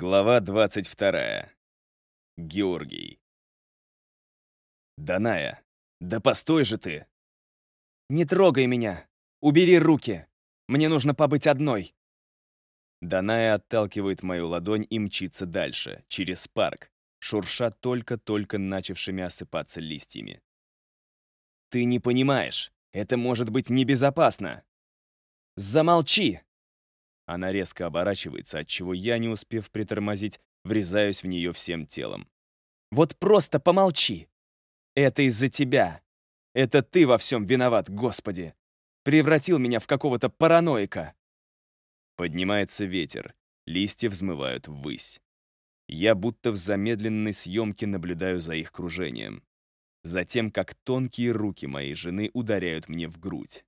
Глава 22. Георгий. Даная, да постой же ты! Не трогай меня! Убери руки! Мне нужно побыть одной! Даная отталкивает мою ладонь и мчится дальше, через парк, шурша только-только начавшими осыпаться листьями. «Ты не понимаешь, это может быть небезопасно!» «Замолчи!» Она резко оборачивается, отчего я, не успев притормозить, врезаюсь в нее всем телом. «Вот просто помолчи! Это из-за тебя! Это ты во всем виноват, Господи! Превратил меня в какого-то параноика!» Поднимается ветер, листья взмывают ввысь. Я будто в замедленной съемке наблюдаю за их кружением. Затем, как тонкие руки моей жены ударяют мне в грудь.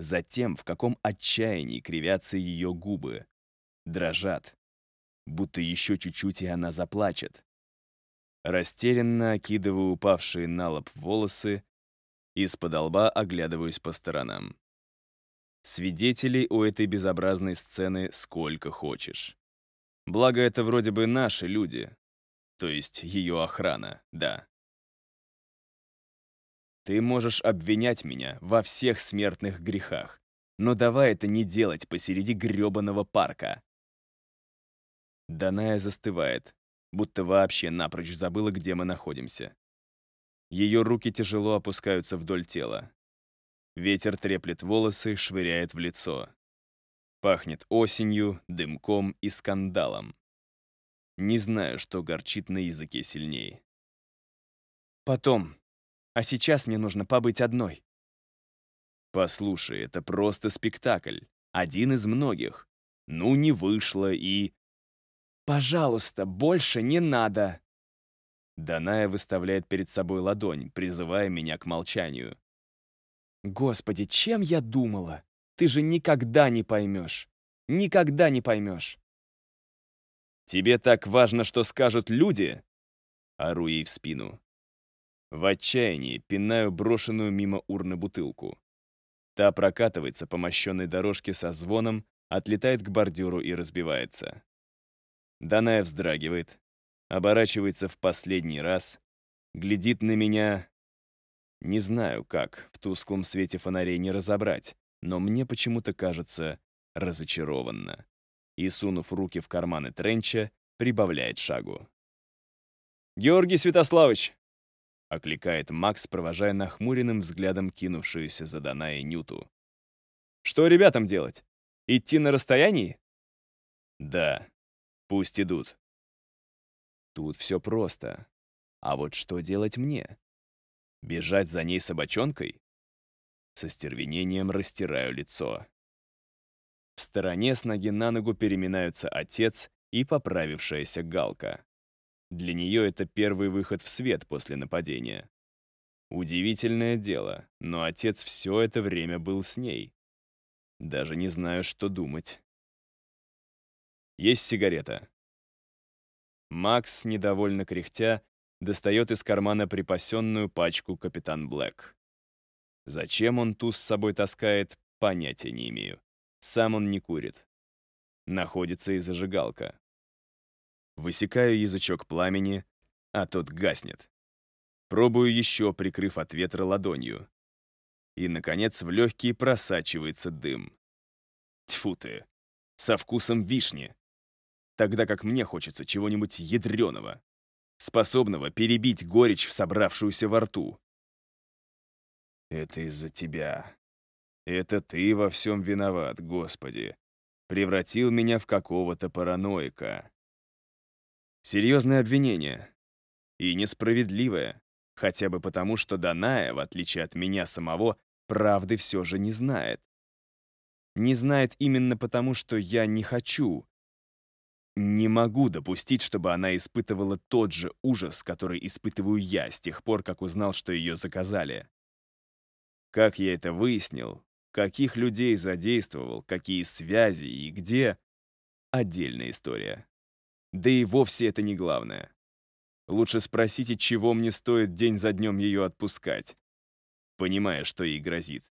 Затем, в каком отчаянии кривятся ее губы. Дрожат. Будто еще чуть-чуть, и она заплачет. Растерянно окидываю упавшие на лоб волосы, из-под лба оглядываюсь по сторонам. Свидетелей у этой безобразной сцены сколько хочешь. Благо, это вроде бы наши люди. То есть ее охрана, да. Ты можешь обвинять меня во всех смертных грехах, но давай это не делать посреди грёбаного парка. Даная застывает, будто вообще напрочь забыла, где мы находимся. Ее руки тяжело опускаются вдоль тела. Ветер треплет волосы, швыряет в лицо. Пахнет осенью, дымком и скандалом. Не знаю, что горчит на языке сильнее. Потом, а сейчас мне нужно побыть одной. Послушай, это просто спектакль. Один из многих. Ну, не вышло и... Пожалуйста, больше не надо. Даная выставляет перед собой ладонь, призывая меня к молчанию. Господи, чем я думала? Ты же никогда не поймешь. Никогда не поймешь. Тебе так важно, что скажут люди? Ору ей в спину. В отчаянии пинаю брошенную мимо урны бутылку. Та прокатывается по мощенной дорожке со звоном, отлетает к бордюру и разбивается. Даная вздрагивает, оборачивается в последний раз, глядит на меня. Не знаю, как, в тусклом свете фонарей не разобрать, но мне почему-то кажется разочарованно. И, сунув руки в карманы тренча, прибавляет шагу. «Георгий Святославович, — окликает Макс, провожая нахмуренным взглядом кинувшуюся за Данаей Нюту. «Что ребятам делать? Идти на расстоянии?» «Да, пусть идут». Тут все просто. А вот что делать мне? Бежать за ней собачонкой? Со стервенением растираю лицо. В стороне с ноги на ногу переминаются отец и поправившаяся Галка. Для нее это первый выход в свет после нападения. Удивительное дело, но отец все это время был с ней. Даже не знаю, что думать. Есть сигарета. Макс, недовольно кряхтя, достает из кармана припасенную пачку Капитан Блэк. Зачем он ту с собой таскает, понятия не имею. Сам он не курит. Находится и зажигалка. Высекаю язычок пламени, а тот гаснет. Пробую еще, прикрыв от ветра ладонью. И, наконец, в легкие просачивается дым. Тьфу ты! Со вкусом вишни. Тогда как мне хочется чего-нибудь ядреного, способного перебить горечь в собравшуюся во рту. Это из-за тебя. Это ты во всем виноват, Господи. Превратил меня в какого-то параноика. Серьезное обвинение. И несправедливое. Хотя бы потому, что Даная, в отличие от меня самого, правды все же не знает. Не знает именно потому, что я не хочу. Не могу допустить, чтобы она испытывала тот же ужас, который испытываю я с тех пор, как узнал, что ее заказали. Как я это выяснил, каких людей задействовал, какие связи и где — отдельная история. Да и вовсе это не главное. Лучше спросите, чего мне стоит день за днем ее отпускать, понимая, что ей грозит.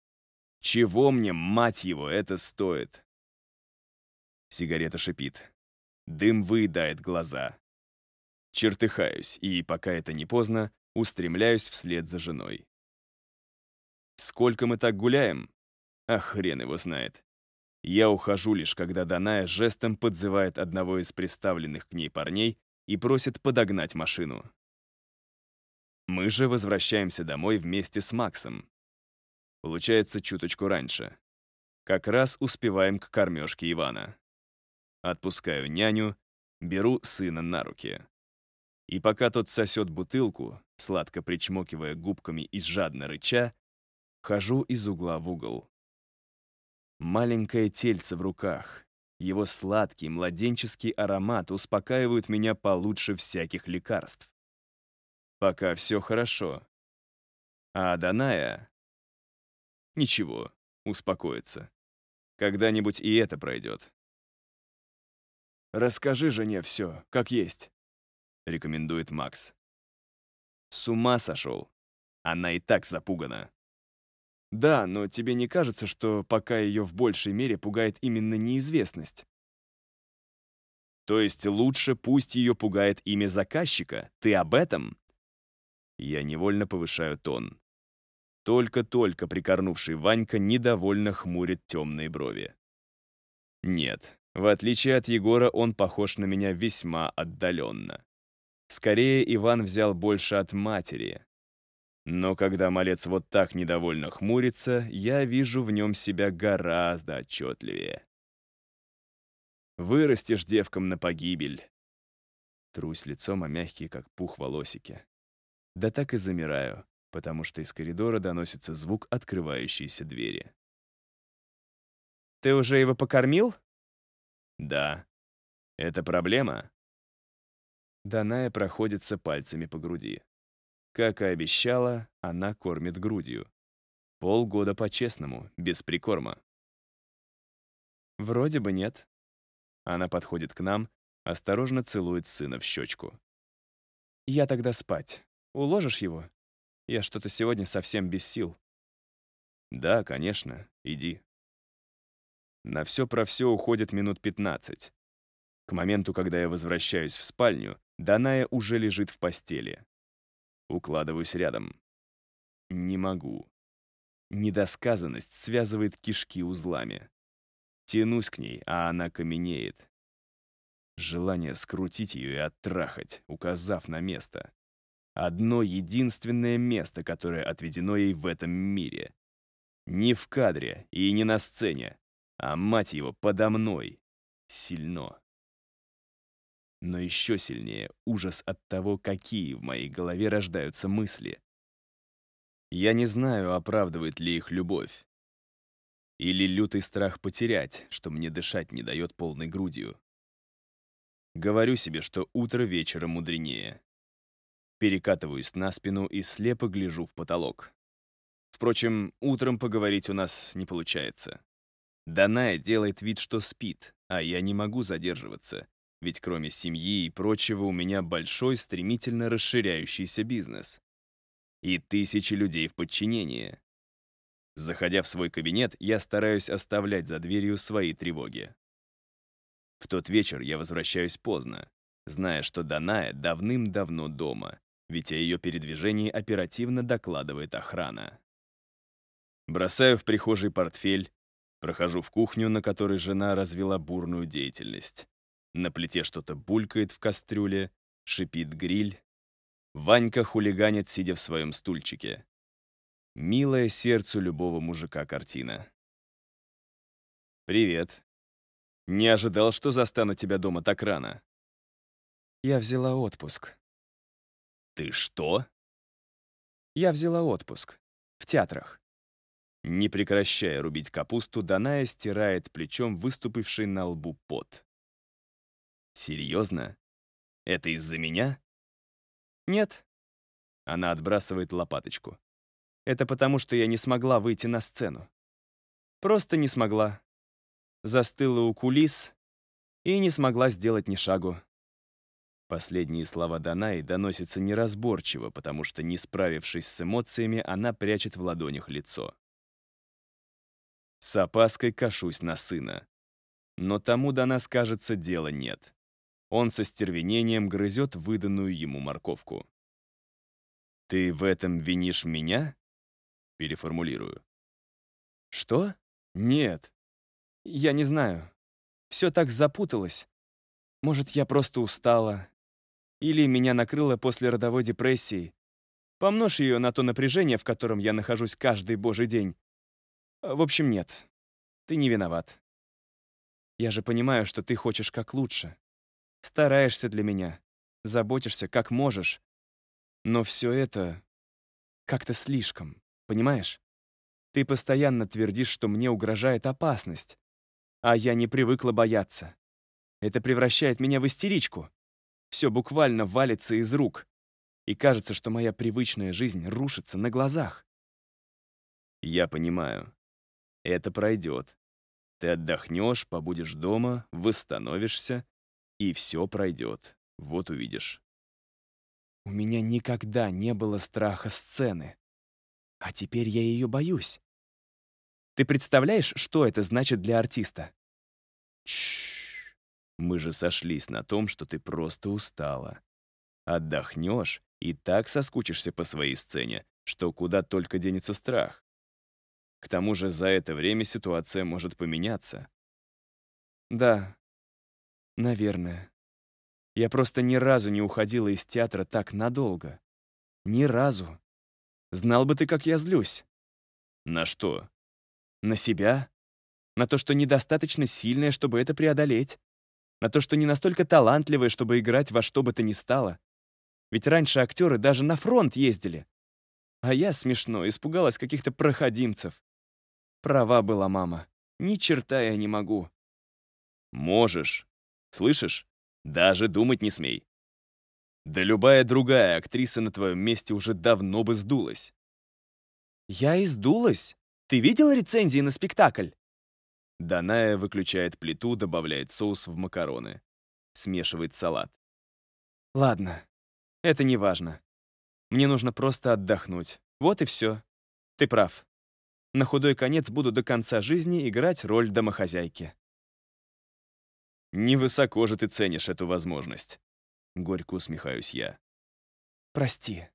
Чего мне, мать его, это стоит? Сигарета шипит. Дым выедает глаза. Чертыхаюсь, и, пока это не поздно, устремляюсь вслед за женой. Сколько мы так гуляем? Ах, хрен его знает. Я ухожу лишь, когда Даная жестом подзывает одного из представленных к ней парней и просит подогнать машину. Мы же возвращаемся домой вместе с Максом. Получается чуточку раньше. Как раз успеваем к кормежке Ивана. Отпускаю няню, беру сына на руки. И пока тот сосет бутылку, сладко причмокивая губками и жадно рыча, хожу из угла в угол. Маленькое тельце в руках, его сладкий младенческий аромат успокаивают меня получше всяких лекарств. Пока все хорошо. А Даная... Ничего, успокоится. Когда-нибудь и это пройдет. «Расскажи жене все, как есть», — рекомендует Макс. С ума сошел. Она и так запугана. Да, но тебе не кажется, что пока ее в большей мере пугает именно неизвестность? То есть лучше пусть ее пугает имя заказчика? Ты об этом? Я невольно повышаю тон. Только-только прикорнувший Ванька недовольно хмурит темные брови. Нет, в отличие от Егора, он похож на меня весьма отдаленно. Скорее, Иван взял больше от матери. Но когда малец вот так недовольно хмурится, я вижу в нем себя гораздо отчетливее. Вырастешь девкам на погибель. Трусь лицом о мягкие, как пух, волосики. Да так и замираю, потому что из коридора доносится звук открывающейся двери. «Ты уже его покормил?» Да. Это проблема? Даная проходится пальцами по груди. Как и обещала, она кормит грудью. Полгода по-честному, без прикорма. Вроде бы нет. Она подходит к нам, осторожно целует сына в щечку. Я тогда спать. Уложишь его? Я что-то сегодня совсем без сил. Да, конечно, иди. На все про все уходит минут 15. К моменту, когда я возвращаюсь в спальню, Даная уже лежит в постели. Укладываюсь рядом. Не могу. Недосказанность связывает кишки узлами. Тянусь к ней, а она каменеет. Желание скрутить ее и оттрахать, указав на место. Одно единственное место, которое отведено ей в этом мире. Не в кадре и не на сцене, а мать его подо мной. Сильно. Но еще сильнее ужас от того, какие в моей голове рождаются мысли. Я не знаю, оправдывает ли их любовь. Или лютый страх потерять, что мне дышать не дает полной грудью. Говорю себе, что утро вечера мудренее. Перекатываюсь на спину и слепо гляжу в потолок. Впрочем, утром поговорить у нас не получается. Даная делает вид, что спит, а я не могу задерживаться, ведь кроме семьи и прочего у меня большой, стремительно расширяющийся бизнес. И тысячи людей в подчинении. Заходя в свой кабинет, я стараюсь оставлять за дверью свои тревоги. В тот вечер я возвращаюсь поздно, зная, что Даная давным-давно дома, ведь о ее передвижении оперативно докладывает охрана. Бросаю в прихожей портфель, Прохожу в кухню, на которой жена развела бурную деятельность. На плите что-то булькает в кастрюле, шипит гриль. Ванька хулиганит, сидя в своем стульчике. Милая сердцу любого мужика картина. «Привет. Не ожидал, что застану тебя дома так рано». «Я взяла отпуск». «Ты что?» «Я взяла отпуск. В театрах». Не прекращая рубить капусту, Даная стирает плечом выступивший на лбу пот. «Серьезно? Это из-за меня?» «Нет». Она отбрасывает лопаточку. «Это потому, что я не смогла выйти на сцену. Просто не смогла. Застыла у кулис и не смогла сделать ни шагу». Последние слова Данаи доносятся неразборчиво, потому что, не справившись с эмоциями, она прячет в ладонях лицо. С опаской кашусь на сына. Но тому до нас, кажется, дела нет. Он со стервенением грызет выданную ему морковку. «Ты в этом винишь меня?» Переформулирую. «Что? Нет. Я не знаю. Все так запуталось. Может, я просто устала. Или меня накрыло после родовой депрессии. Помножь ее на то напряжение, в котором я нахожусь каждый божий день. В общем, нет. Ты не виноват. Я же понимаю, что ты хочешь как лучше. Стараешься для меня. Заботишься как можешь. Но все это как-то слишком, понимаешь? Ты постоянно твердишь, что мне угрожает опасность. А я не привыкла бояться. Это превращает меня в истеричку. Все буквально валится из рук. И кажется, что моя привычная жизнь рушится на глазах. Я понимаю. Это пройдет. Ты отдохнешь, побудешь дома, восстановишься, и все пройдет. Вот увидишь. У меня никогда не было страха сцены. А теперь я ее боюсь. Ты представляешь, что это значит для артиста? Чш. Мы же сошлись на том, что ты просто устала. Отдохнешь и так соскучишься по своей сцене, что куда только денется страх. К тому же за это время ситуация может поменяться. Да, наверное. Я просто ни разу не уходила из театра так надолго. Ни разу. Знал бы ты, как я злюсь. На что? На себя. На то, что недостаточно сильная, чтобы это преодолеть. На то, что не настолько талантливая, чтобы играть во что бы то ни стало. Ведь раньше актеры даже на фронт ездили. А я, смешно, испугалась каких-то проходимцев. Права была мама. Ни черта я не могу. Можешь. Слышишь? Даже думать не смей. Да любая другая актриса на твоем месте уже давно бы сдулась. Я и сдулась? Ты видел рецензии на спектакль? Даная выключает плиту, добавляет соус в макароны. Смешивает салат. Ладно, это не важно. Мне нужно просто отдохнуть. Вот и все. Ты прав. На худой конец буду до конца жизни играть роль домохозяйки. Невысоко же ты ценишь эту возможность. Горько усмехаюсь я. Прости.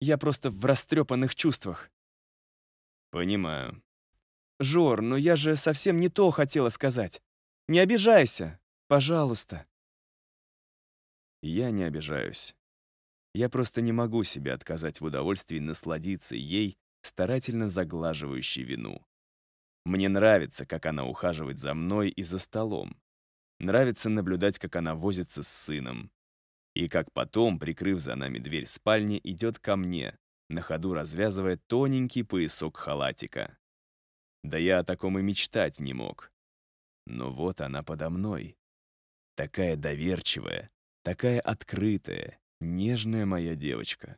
Я просто в растрепанных чувствах. Понимаю. Жор, но я же совсем не то хотела сказать. Не обижайся, пожалуйста. Я не обижаюсь. Я просто не могу себе отказать в удовольствии насладиться ей, старательно заглаживающей вину. Мне нравится, как она ухаживает за мной и за столом. Нравится наблюдать, как она возится с сыном. И как потом, прикрыв за нами дверь спальни, идет ко мне, на ходу развязывая тоненький поясок халатика. Да я о таком и мечтать не мог. Но вот она подо мной. Такая доверчивая, такая открытая, нежная моя девочка.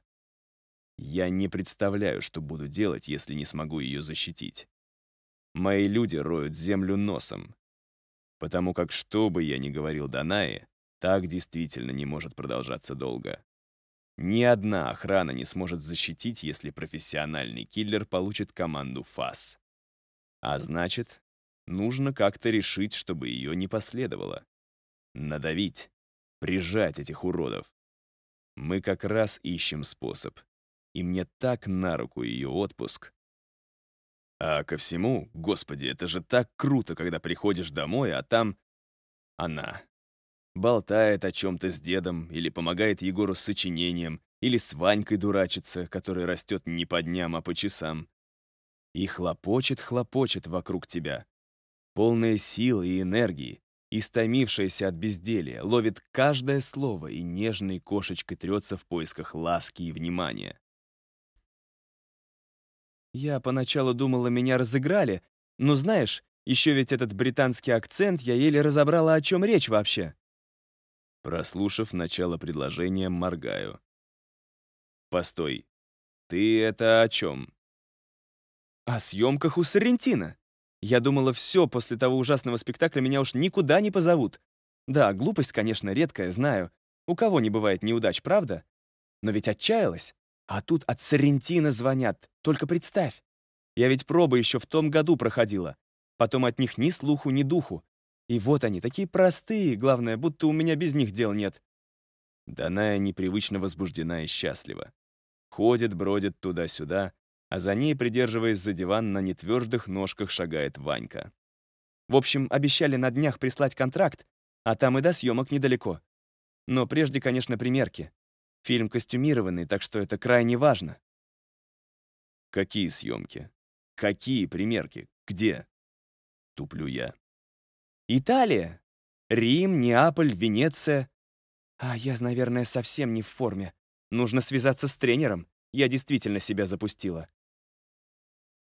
Я не представляю, что буду делать, если не смогу ее защитить. Мои люди роют землю носом, потому как что бы я ни говорил Данае, так действительно не может продолжаться долго. Ни одна охрана не сможет защитить, если профессиональный киллер получит команду ФАС. А значит, нужно как-то решить, чтобы ее не последовало. Надавить, прижать этих уродов. Мы как раз ищем способ. И мне так на руку ее отпуск. А ко всему, господи, это же так круто, когда приходишь домой, а там она. Болтает о чем-то с дедом, или помогает Егору с сочинением, или с Ванькой дурачится, который растет не по дням, а по часам. И хлопочет-хлопочет вокруг тебя. Полная силы и энергии, истомившаяся от безделия, ловит каждое слово и нежной кошечкой трется в поисках ласки и внимания. Я поначалу думала, меня разыграли, но знаешь, еще ведь этот британский акцент, я еле разобрала, о чем речь вообще. Прослушав начало предложения, моргаю. «Постой, ты это о чем?» «О съемках у Соррентино. Я думала, все, после того ужасного спектакля меня уж никуда не позовут. Да, глупость, конечно, редкая, знаю. У кого не бывает неудач, правда? Но ведь отчаялась. А тут от Соррентино звонят. Только представь. Я ведь пробы еще в том году проходила. Потом от них ни слуху, ни духу. И вот они, такие простые, главное, будто у меня без них дел нет. Даная непривычно возбуждена и счастлива. Ходит, бродит туда-сюда, а за ней, придерживаясь за диван, на нетвердых ножках шагает Ванька. В общем, обещали на днях прислать контракт, а там и до съемок недалеко. Но прежде, конечно, примерки. Фильм костюмированный, так что это крайне важно. Какие съемки? Какие примерки? Где? Туплю я. Италия. Рим, Неаполь, Венеция. А я, наверное, совсем не в форме. Нужно связаться с тренером. Я действительно себя запустила.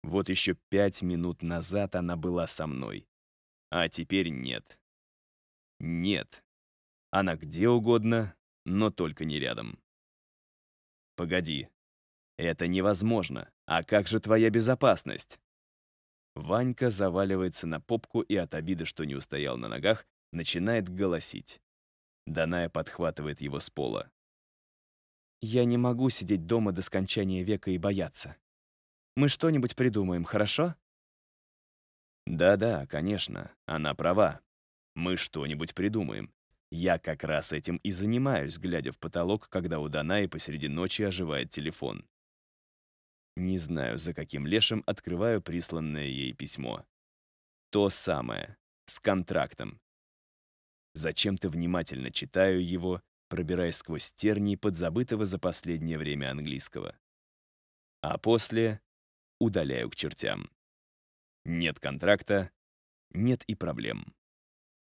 Вот еще пять минут назад она была со мной. А теперь нет. Нет. Она где угодно, но только не рядом. Погоди. Это невозможно. А как же твоя безопасность? Ванька заваливается на попку и от обиды, что не устоял на ногах, начинает голосить. Даная подхватывает его с пола. «Я не могу сидеть дома до скончания века и бояться. Мы что-нибудь придумаем, хорошо?» «Да-да, конечно, она права. Мы что-нибудь придумаем. Я как раз этим и занимаюсь, глядя в потолок, когда у Данаи посреди ночи оживает телефон. Не знаю, за каким лешим открываю присланное ей письмо. То самое, с контрактом. Зачем-то внимательно читаю его, пробираясь сквозь тернии подзабытого за последнее время английского. А после удаляю к чертям. Нет контракта, нет и проблем.